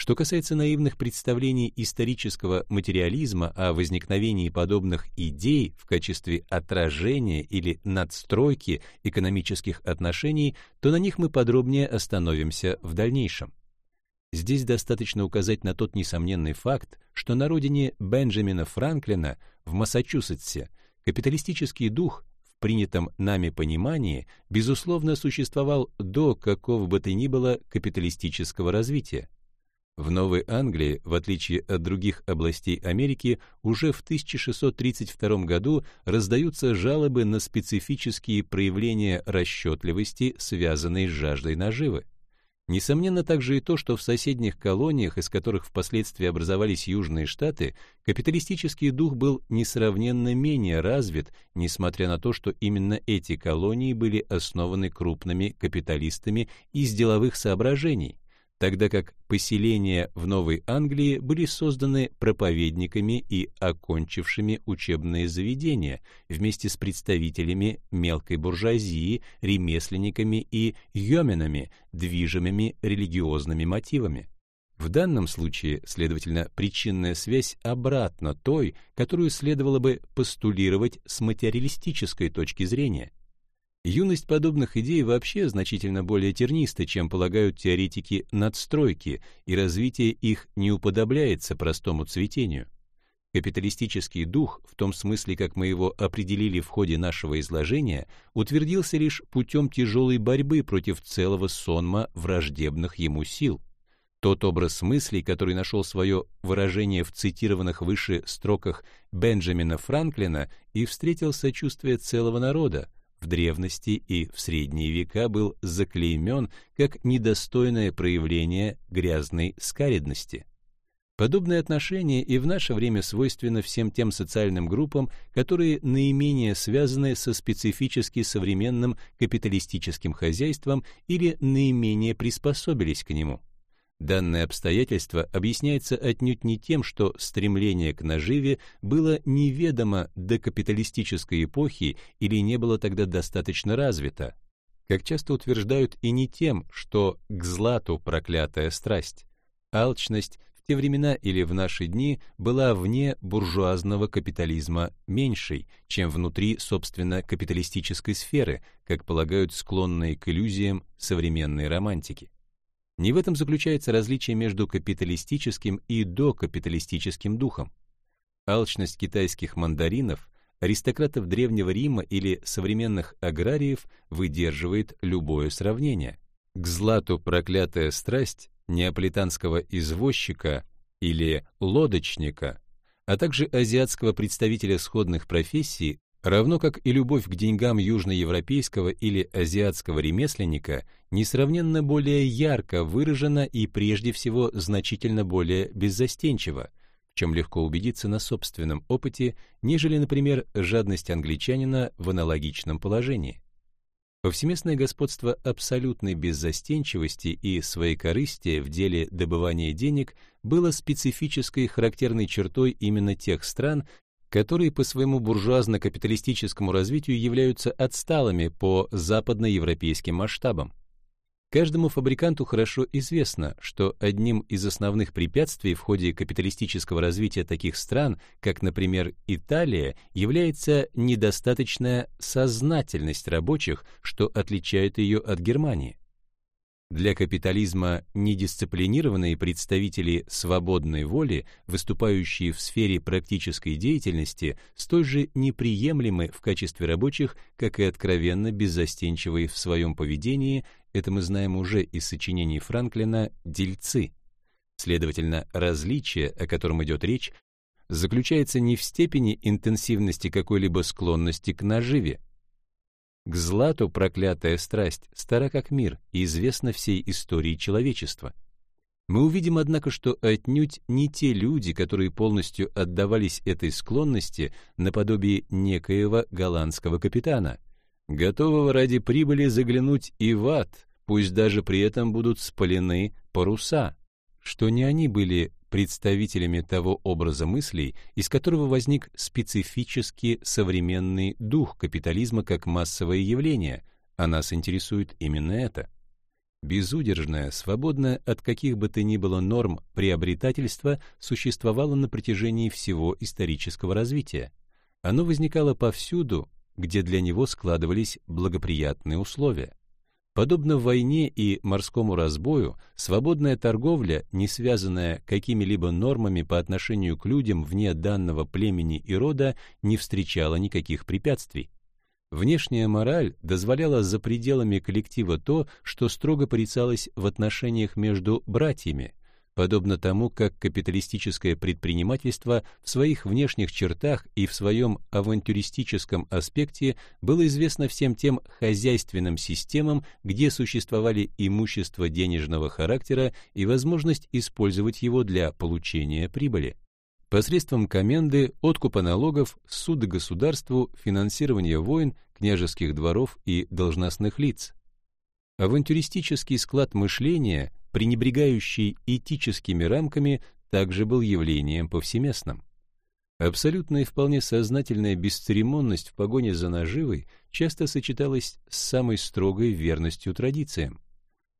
Что касается наивных представлений исторического материализма о возникновении подобных идей в качестве отражения или надстройки экономических отношений, то на них мы подробнее остановимся в дальнейшем. Здесь достаточно указать на тот несомненный факт, что на родине Бенджамина Франклина в Массачусетсе капиталистический дух принятом нами понимании, безусловно, существовал до какого бы то ни было капиталистического развития. В Новой Англии, в отличие от других областей Америки, уже в 1632 году раздаются жалобы на специфические проявления расчетливости, связанные с жаждой наживы. Несомненно также и то, что в соседних колониях, из которых впоследствии образовались Южные Штаты, капиталистический дух был несравненно менее развит, несмотря на то, что именно эти колонии были основаны крупными капиталистами из деловых соображений, тогда как поселения в Новой Англии были созданы проповедниками и окончившими учебные заведения вместе с представителями мелкой буржуазии, ремесленниками и йоменами, движимыми религиозными мотивами. В данном случае, следовательно, причинная связь обратна той, которую следовало бы постулировать с материалистической точки зрения. Юность подобных идей вообще значительно более терниста, чем полагают теоретики надстройки, и развитие их не уподобляется простому цветению. Капиталистический дух, в том смысле, как мы его определили в ходе нашего изложения, утвердился лишь путем тяжелой борьбы против целого сонма враждебных ему сил. Тот образ мыслей, который нашел свое выражение в цитированных выше строках Бенджамина Франклина и встретил сочувствие целого народа, в древности и в средние века был заклеймен как недостойное проявление грязной скаредности. Подобное отношение и в наше время свойственно всем тем социальным группам, которые наименее связаны со специфически современным капиталистическим хозяйством или наименее приспособились к нему. Данное обстоятельство объясняется отнюдь не тем, что стремление к наживе было неведомо до капиталистической эпохи или не было тогда достаточно развито, как часто утверждают и не тем, что к злату проклятая страсть. Алчность в те времена или в наши дни была вне буржуазного капитализма меньшей, чем внутри, собственно, капиталистической сферы, как полагают склонные к иллюзиям современной романтики. Не в этом заключается различие между капиталистическим и докапиталистическим духом. Алчность китайских мандаринов, аристократов Древнего Рима или современных аграриев выдерживает любое сравнение. К злату проклятая страсть неаполитанского извозчика или лодочника, а также азиатского представителя сходных профессий равно как и любовь к деньгам южноевропейского или азиатского ремесленника, несравненно более ярко выражена и прежде всего значительно более беззастенчива, в чем легко убедиться на собственном опыте, нежели, например, жадность англичанина в аналогичном положении. Повсеместное господство абсолютной беззастенчивости и своекорыстия в деле добывания денег было специфической характерной чертой именно тех стран, которые по своему буржуазно-капиталистическому развитию являются отсталыми по западноевропейским масштабам. Каждому фабриканту хорошо известно, что одним из основных препятствий в ходе капиталистического развития таких стран, как, например, Италия, является недостаточная сознательность рабочих, что отличает ее от Германии. Для капитализма недисциплинированные представители свободной воли, выступающие в сфере практической деятельности, столь же неприемлемы в качестве рабочих, как и откровенно беззастенчивые в своем поведении, это мы знаем уже из сочинений Франклина, дельцы. Следовательно, различие, о котором идет речь, заключается не в степени интенсивности какой-либо склонности к наживе, к злату проклятая страсть стара как мир и известна всей истории человечества. Мы увидим, однако, что отнюдь не те люди, которые полностью отдавались этой склонности наподобие некоего голландского капитана, готового ради прибыли заглянуть и в ад, пусть даже при этом будут спалены паруса, что не они были представителями того образа мыслей, из которого возник специфически современный дух капитализма как массовое явление, а нас интересует именно это. Безудержное, свободное от каких бы то ни было норм приобретательство существовало на протяжении всего исторического развития. Оно возникало повсюду, где для него складывались благоприятные условия. Подобно войне и морскому разбою, свободная торговля, не связанная какими-либо нормами по отношению к людям вне данного племени и рода, не встречала никаких препятствий. Внешняя мораль дозволяла за пределами коллектива то, что строго порицалось в отношениях между братьями, подобно тому, как капиталистическое предпринимательство в своих внешних чертах и в своем авантюристическом аспекте было известно всем тем хозяйственным системам, где существовали имущество денежного характера и возможность использовать его для получения прибыли. Посредством коменды, откупа налогов, суда государству, финансирования войн, княжеских дворов и должностных лиц. Авантюристический склад мышления пренебрегающий этическими рамками, также был явлением повсеместным. Абсолютная и вполне сознательная бесцеремонность в погоне за наживой часто сочеталась с самой строгой верностью традициям.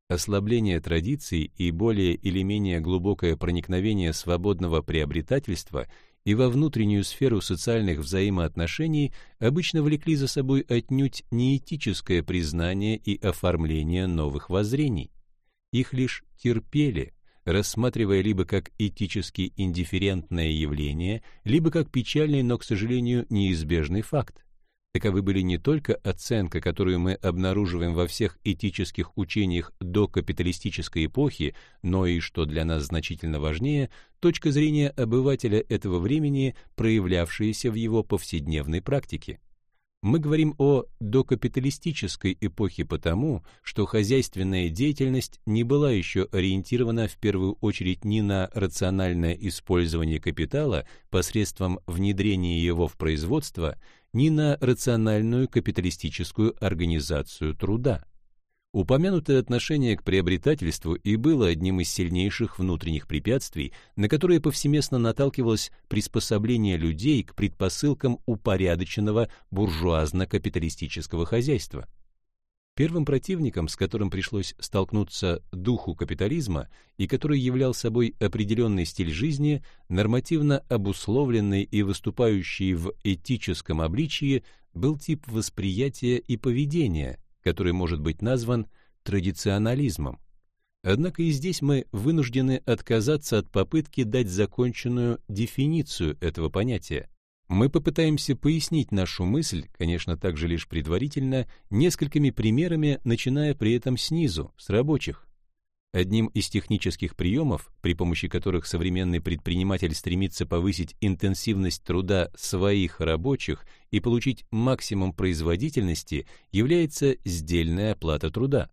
Ослабление традиций и более или менее глубокое проникновение свободного приобретательства и во внутреннюю сферу социальных взаимоотношений обычно влекли за собой отнюдь неэтическое признание и оформление новых воззрений их лишь терпели, рассматривая либо как этически индифферентное явление, либо как печальный, но, к сожалению, неизбежный факт. Таковы были не только оценка, которую мы обнаруживаем во всех этических учениях до капиталистической эпохи, но и, что для нас значительно важнее, точка зрения обывателя этого времени, проявлявшаяся в его повседневной практике. Мы говорим о докапиталистической эпохе потому, что хозяйственная деятельность не была еще ориентирована в первую очередь ни на рациональное использование капитала посредством внедрения его в производство, ни на рациональную капиталистическую организацию труда. Упомянутое отношение к приобретательству и было одним из сильнейших внутренних препятствий, на которые повсеместно наталкивалось приспособление людей к предпосылкам упорядоченного буржуазно-капиталистического хозяйства. Первым противником, с которым пришлось столкнуться духу капитализма и который являл собой определенный стиль жизни, нормативно обусловленный и выступающий в этическом обличии, был тип восприятия и поведения – который может быть назван традиционализмом. Однако и здесь мы вынуждены отказаться от попытки дать законченную дефиницию этого понятия. Мы попытаемся пояснить нашу мысль, конечно, также лишь предварительно, несколькими примерами, начиная при этом снизу, с рабочих. Одним из технических приемов, при помощи которых современный предприниматель стремится повысить интенсивность труда своих рабочих и получить максимум производительности, является сдельная оплата труда.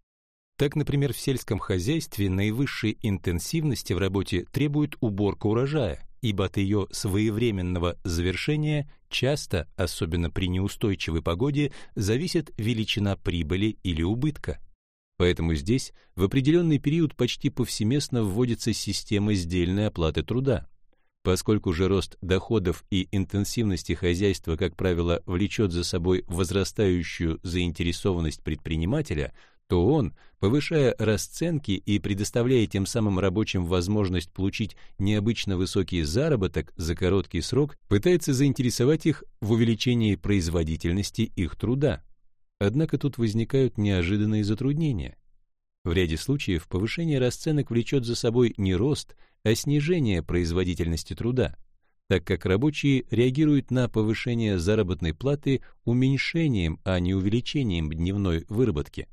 Так, например, в сельском хозяйстве наивысшей интенсивности в работе требует уборка урожая. ибо от ее своевременного завершения часто, особенно при неустойчивой погоде, зависит величина прибыли или убытка. Поэтому здесь в определенный период почти повсеместно вводится система сдельной оплаты труда. Поскольку же рост доходов и интенсивности хозяйства, как правило, влечет за собой возрастающую заинтересованность предпринимателя, то он, повышая расценки и предоставляя тем самым рабочим возможность получить необычно высокий заработок за короткий срок, пытается заинтересовать их в увеличении производительности их труда. Однако тут возникают неожиданные затруднения. В ряде случаев повышение расценок влечет за собой не рост, а снижение производительности труда, так как рабочие реагируют на повышение заработной платы уменьшением, а не увеличением дневной выработки.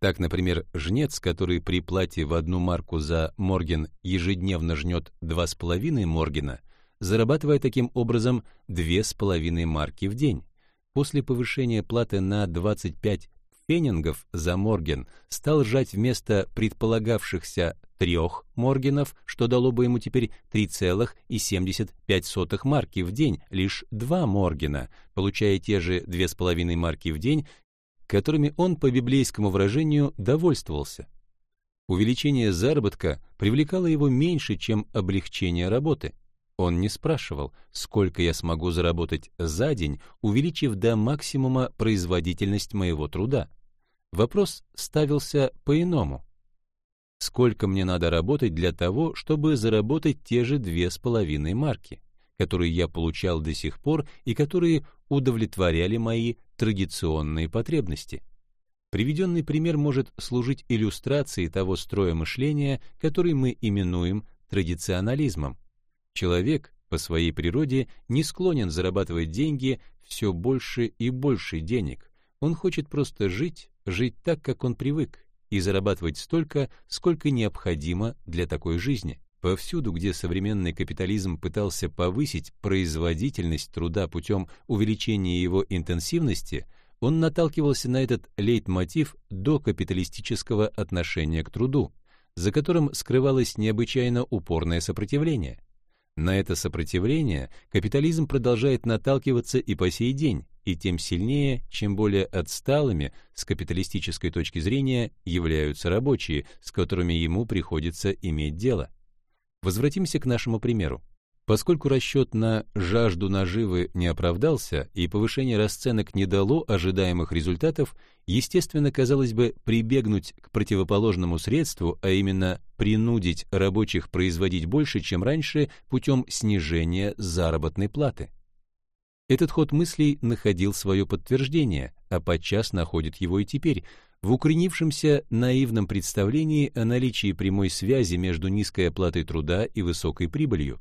Так, например, жнец, который при плате в одну марку за морген ежедневно жнет 2,5 моргена, зарабатывая таким образом 2,5 марки в день. После повышения платы на 25 фенингов за морген стал жать вместо предполагавшихся трех моргенов, что дало бы ему теперь 3,75 марки в день, лишь два моргена, получая те же 2,5 марки в день, которыми он, по библейскому выражению, довольствовался. Увеличение заработка привлекало его меньше, чем облегчение работы. Он не спрашивал, сколько я смогу заработать за день, увеличив до максимума производительность моего труда. Вопрос ставился по-иному. Сколько мне надо работать для того, чтобы заработать те же две с половиной марки? которые я получал до сих пор и которые удовлетворяли мои традиционные потребности. Приведенный пример может служить иллюстрацией того строя мышления, который мы именуем традиционализмом. Человек по своей природе не склонен зарабатывать деньги все больше и больше денег. Он хочет просто жить, жить так, как он привык, и зарабатывать столько, сколько необходимо для такой жизни. Повсюду, где современный капитализм пытался повысить производительность труда путем увеличения его интенсивности, он наталкивался на этот лейтмотив до капиталистического отношения к труду, за которым скрывалось необычайно упорное сопротивление. На это сопротивление капитализм продолжает наталкиваться и по сей день, и тем сильнее, чем более отсталыми с капиталистической точки зрения являются рабочие, с которыми ему приходится иметь дело. Возвратимся к нашему примеру. Поскольку расчет на жажду наживы не оправдался и повышение расценок не дало ожидаемых результатов, естественно, казалось бы, прибегнуть к противоположному средству, а именно принудить рабочих производить больше, чем раньше, путем снижения заработной платы. Этот ход мыслей находил свое подтверждение, а подчас находит его и теперь, в укоренившемся наивном представлении о наличии прямой связи между низкой оплатой труда и высокой прибылью.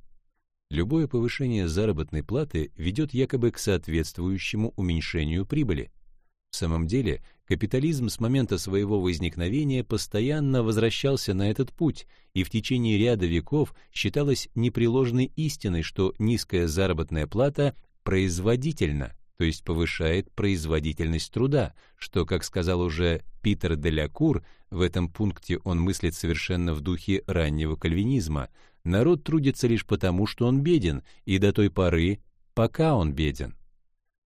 Любое повышение заработной платы ведет якобы к соответствующему уменьшению прибыли. В самом деле, капитализм с момента своего возникновения постоянно возвращался на этот путь, и в течение ряда веков считалось непреложной истиной, что низкая заработная плата производительна, то есть повышает производительность труда, что, как сказал уже Питер Делякур, в этом пункте он мыслит совершенно в духе раннего кальвинизма, народ трудится лишь потому, что он беден, и до той поры, пока он беден.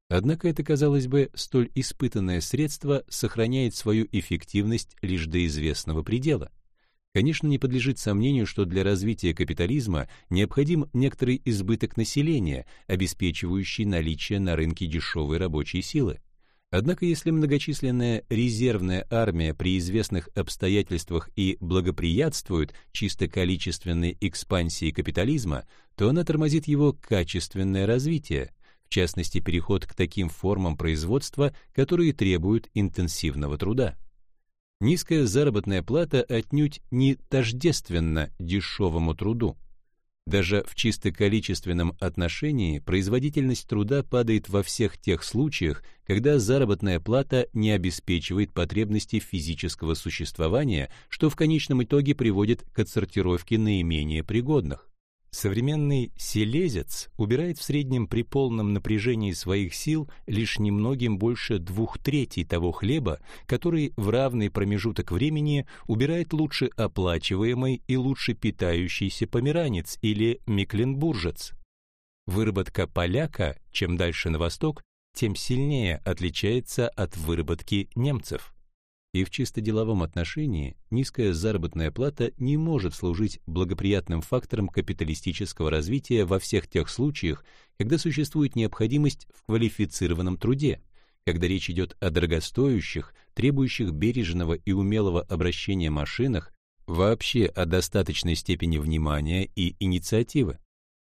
Однако это, казалось бы, столь испытанное средство сохраняет свою эффективность лишь до известного предела. Конечно, не подлежит сомнению, что для развития капитализма необходим некоторый избыток населения, обеспечивающий наличие на рынке дешевой рабочей силы. Однако если многочисленная резервная армия при известных обстоятельствах и благоприятствует чисто количественной экспансии капитализма, то она тормозит его качественное развитие, в частности переход к таким формам производства, которые требуют интенсивного труда. Низкая заработная плата отнюдь не тождественна дешевому труду. Даже в чисто количественном отношении производительность труда падает во всех тех случаях, когда заработная плата не обеспечивает потребности физического существования, что в конечном итоге приводит к отсортировке наименее пригодных. Современный селезец убирает в среднем при полном напряжении своих сил лишь немногим больше двух третей того хлеба, который в равный промежуток времени убирает лучше оплачиваемый и лучше питающийся померанец или мекленбуржец. Выработка поляка, чем дальше на восток, тем сильнее отличается от выработки немцев. И в чисто деловом отношении низкая заработная плата не может служить благоприятным фактором капиталистического развития во всех тех случаях, когда существует необходимость в квалифицированном труде, когда речь идет о дорогостоящих, требующих бережного и умелого обращения машинах, вообще о достаточной степени внимания и инициативы.